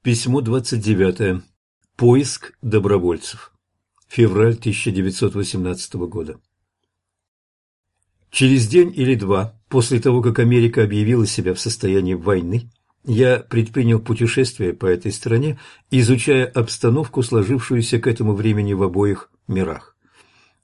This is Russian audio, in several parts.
Письмо 29. Поиск добровольцев. Февраль 1918 года. Через день или два после того, как Америка объявила себя в состоянии войны, я предпринял путешествие по этой стране, изучая обстановку, сложившуюся к этому времени в обоих мирах.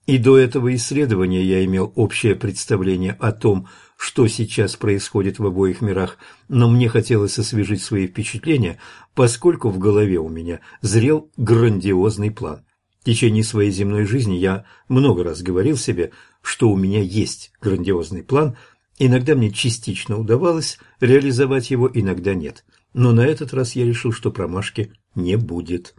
И до этого исследования я имел общее представление о том, что сейчас происходит в обоих мирах, но мне хотелось освежить свои впечатления, поскольку в голове у меня зрел грандиозный план. В течение своей земной жизни я много раз говорил себе, что у меня есть грандиозный план, иногда мне частично удавалось реализовать его, иногда нет. Но на этот раз я решил, что промашки не будет.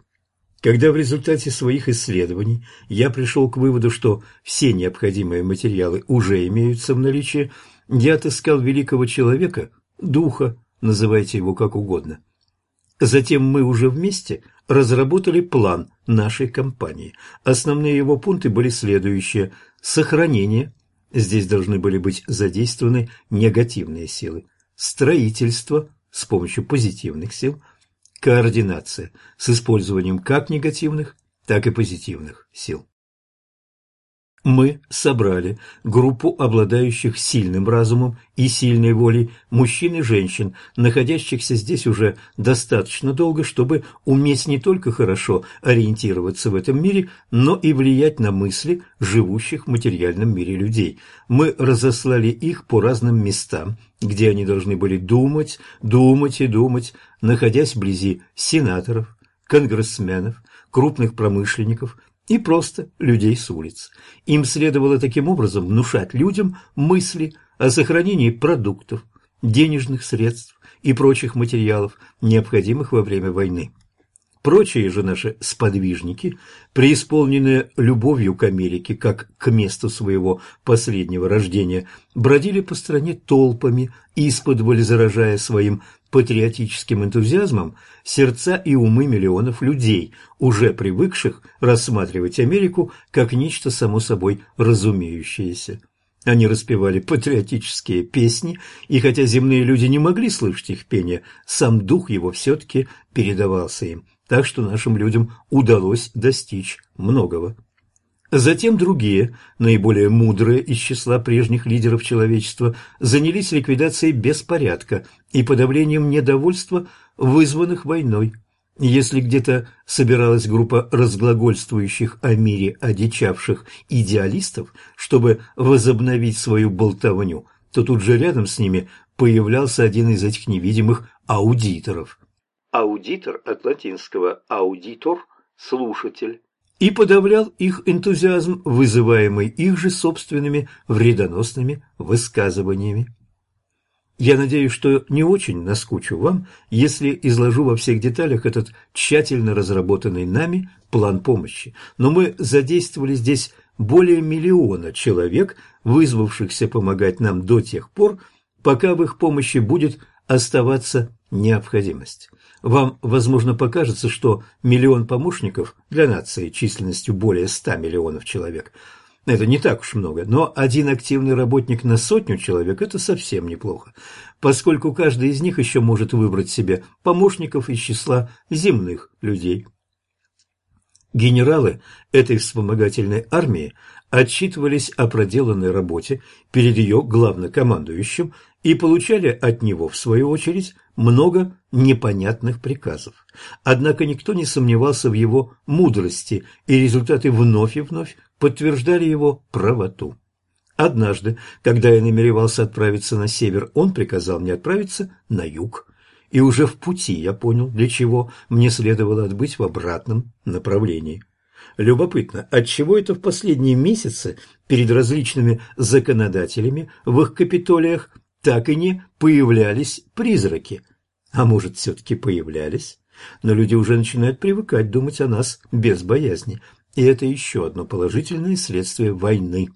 Когда в результате своих исследований я пришел к выводу, что все необходимые материалы уже имеются в наличии, я отыскал великого человека, духа, называйте его как угодно. Затем мы уже вместе разработали план нашей компании. Основные его пункты были следующие. Сохранение. Здесь должны были быть задействованы негативные силы. Строительство с помощью позитивных сил – координация с использованием как негативных, так и позитивных сил. Мы собрали группу обладающих сильным разумом и сильной волей мужчин и женщин, находящихся здесь уже достаточно долго, чтобы уметь не только хорошо ориентироваться в этом мире, но и влиять на мысли живущих в материальном мире людей. Мы разослали их по разным местам, где они должны были думать, думать и думать, находясь вблизи сенаторов, конгрессменов, крупных промышленников, и просто людей с улиц. Им следовало таким образом внушать людям мысли о сохранении продуктов, денежных средств и прочих материалов, необходимых во время войны. Прочие же наши сподвижники, преисполненные любовью к Америке, как к месту своего последнего рождения, бродили по стране толпами, исподволь заражая своим патриотическим энтузиазмом сердца и умы миллионов людей, уже привыкших рассматривать Америку как нечто само собой разумеющееся. Они распевали патриотические песни, и хотя земные люди не могли слышать их пение, сам дух его все-таки передавался им – так что нашим людям удалось достичь многого. Затем другие, наиболее мудрые из числа прежних лидеров человечества, занялись ликвидацией беспорядка и подавлением недовольства, вызванных войной. Если где-то собиралась группа разглагольствующих о мире одичавших идеалистов, чтобы возобновить свою болтовню, то тут же рядом с ними появлялся один из этих невидимых аудиторов – аудитор от латинского «аудитор» – слушатель, и подавлял их энтузиазм, вызываемый их же собственными вредоносными высказываниями. Я надеюсь, что не очень наскучу вам, если изложу во всех деталях этот тщательно разработанный нами план помощи, но мы задействовали здесь более миллиона человек, вызвавшихся помогать нам до тех пор, пока в их помощи будет оставаться необходимость. Вам, возможно, покажется, что миллион помощников для нации численностью более 100 миллионов человек – это не так уж много, но один активный работник на сотню человек – это совсем неплохо, поскольку каждый из них еще может выбрать себе помощников из числа земных людей. Генералы этой вспомогательной армии отчитывались о проделанной работе перед ее главнокомандующим и получали от него, в свою очередь, много непонятных приказов. Однако никто не сомневался в его мудрости, и результаты вновь и вновь подтверждали его правоту. Однажды, когда я намеревался отправиться на север, он приказал мне отправиться на юг. И уже в пути я понял, для чего мне следовало отбыть в обратном направлении. Любопытно, отчего это в последние месяцы перед различными законодателями в их капитолиях так и не появлялись призраки. А может, все-таки появлялись? Но люди уже начинают привыкать думать о нас без боязни. И это еще одно положительное следствие войны.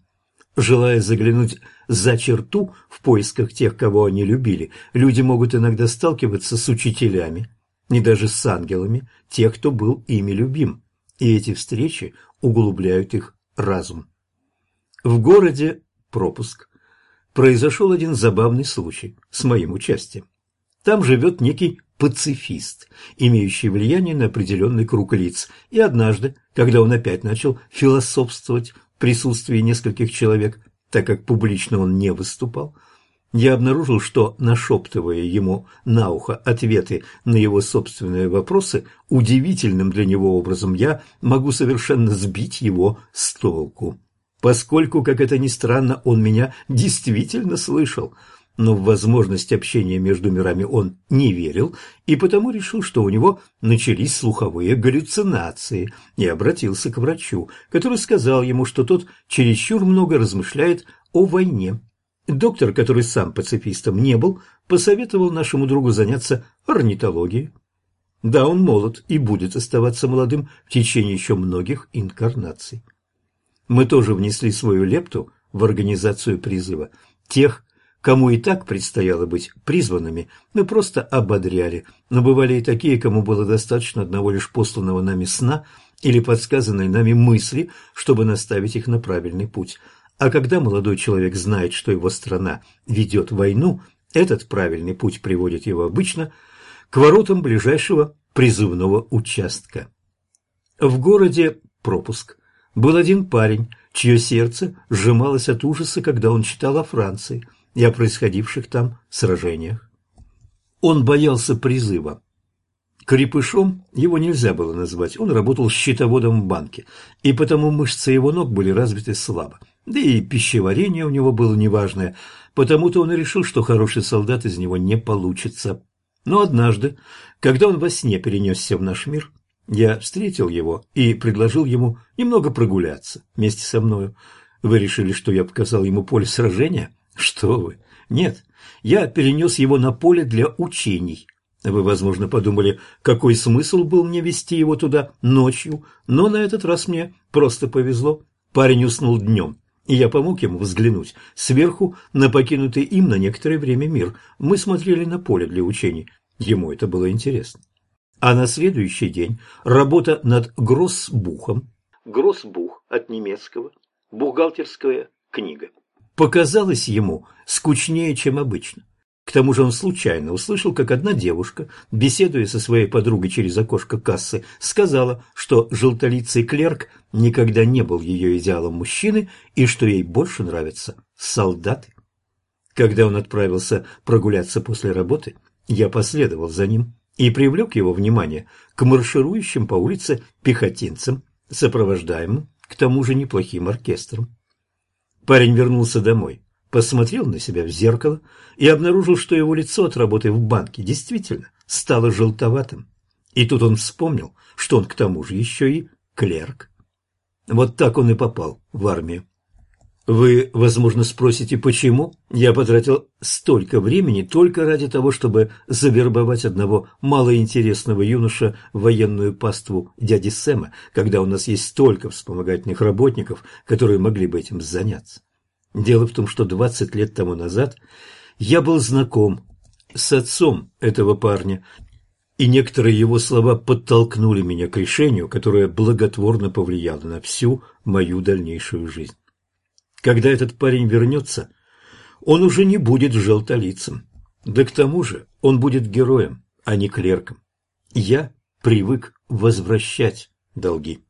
Желая заглянуть за черту в поисках тех, кого они любили, люди могут иногда сталкиваться с учителями, не даже с ангелами, тех, кто был ими любим. И эти встречи углубляют их разум. В городе пропуск произошел один забавный случай с моим участием. Там живет некий пацифист, имеющий влияние на определенный круг лиц, и однажды, когда он опять начал философствовать в присутствии нескольких человек, так как публично он не выступал, я обнаружил, что, нашептывая ему на ухо ответы на его собственные вопросы, удивительным для него образом я могу совершенно сбить его с толку. Поскольку, как это ни странно, он меня действительно слышал – но в возможность общения между мирами он не верил и потому решил, что у него начались слуховые галлюцинации, и обратился к врачу, который сказал ему, что тот чересчур много размышляет о войне. Доктор, который сам пацифистом не был, посоветовал нашему другу заняться орнитологией. Да, он молод и будет оставаться молодым в течение еще многих инкарнаций. Мы тоже внесли свою лепту в организацию призыва тех, Кому и так предстояло быть призванными, мы просто ободряли, но бывали и такие, кому было достаточно одного лишь посланного нами сна или подсказанной нами мысли, чтобы наставить их на правильный путь. А когда молодой человек знает, что его страна ведет войну, этот правильный путь приводит его обычно к воротам ближайшего призывного участка. В городе пропуск был один парень, чье сердце сжималось от ужаса, когда он читал о Франции – и о происходивших там сражениях. Он боялся призыва. Крепышом его нельзя было назвать, он работал счетоводом в банке, и потому мышцы его ног были развиты слабо. Да и пищеварение у него было неважное, потому-то он решил, что хороший солдат из него не получится. Но однажды, когда он во сне перенесся в наш мир, я встретил его и предложил ему немного прогуляться вместе со мною. Вы решили, что я показал ему поле сражения? Что вы? Нет, я перенес его на поле для учений. Вы, возможно, подумали, какой смысл был мне вести его туда ночью, но на этот раз мне просто повезло. Парень уснул днем, и я помог ему взглянуть сверху на покинутый им на некоторое время мир. Мы смотрели на поле для учений. Ему это было интересно. А на следующий день работа над Гроссбухом. Гроссбух от немецкого. Бухгалтерская книга показалось ему скучнее, чем обычно. К тому же он случайно услышал, как одна девушка, беседуя со своей подругой через окошко кассы, сказала, что желтолицый клерк никогда не был ее идеалом мужчины и что ей больше нравятся солдаты. Когда он отправился прогуляться после работы, я последовал за ним и привлек его внимание к марширующим по улице пехотинцам, сопровождаемым к тому же неплохим оркестром. Парень вернулся домой, посмотрел на себя в зеркало и обнаружил, что его лицо от работы в банке действительно стало желтоватым. И тут он вспомнил, что он к тому же еще и клерк. Вот так он и попал в армию. Вы, возможно, спросите, почему я потратил столько времени только ради того, чтобы завербовать одного малоинтересного юноша в военную паству дяди Сэма, когда у нас есть столько вспомогательных работников, которые могли бы этим заняться. Дело в том, что двадцать лет тому назад я был знаком с отцом этого парня, и некоторые его слова подтолкнули меня к решению, которое благотворно повлияло на всю мою дальнейшую жизнь. Когда этот парень вернется, он уже не будет желтолицем. Да к тому же он будет героем, а не клерком. Я привык возвращать долги.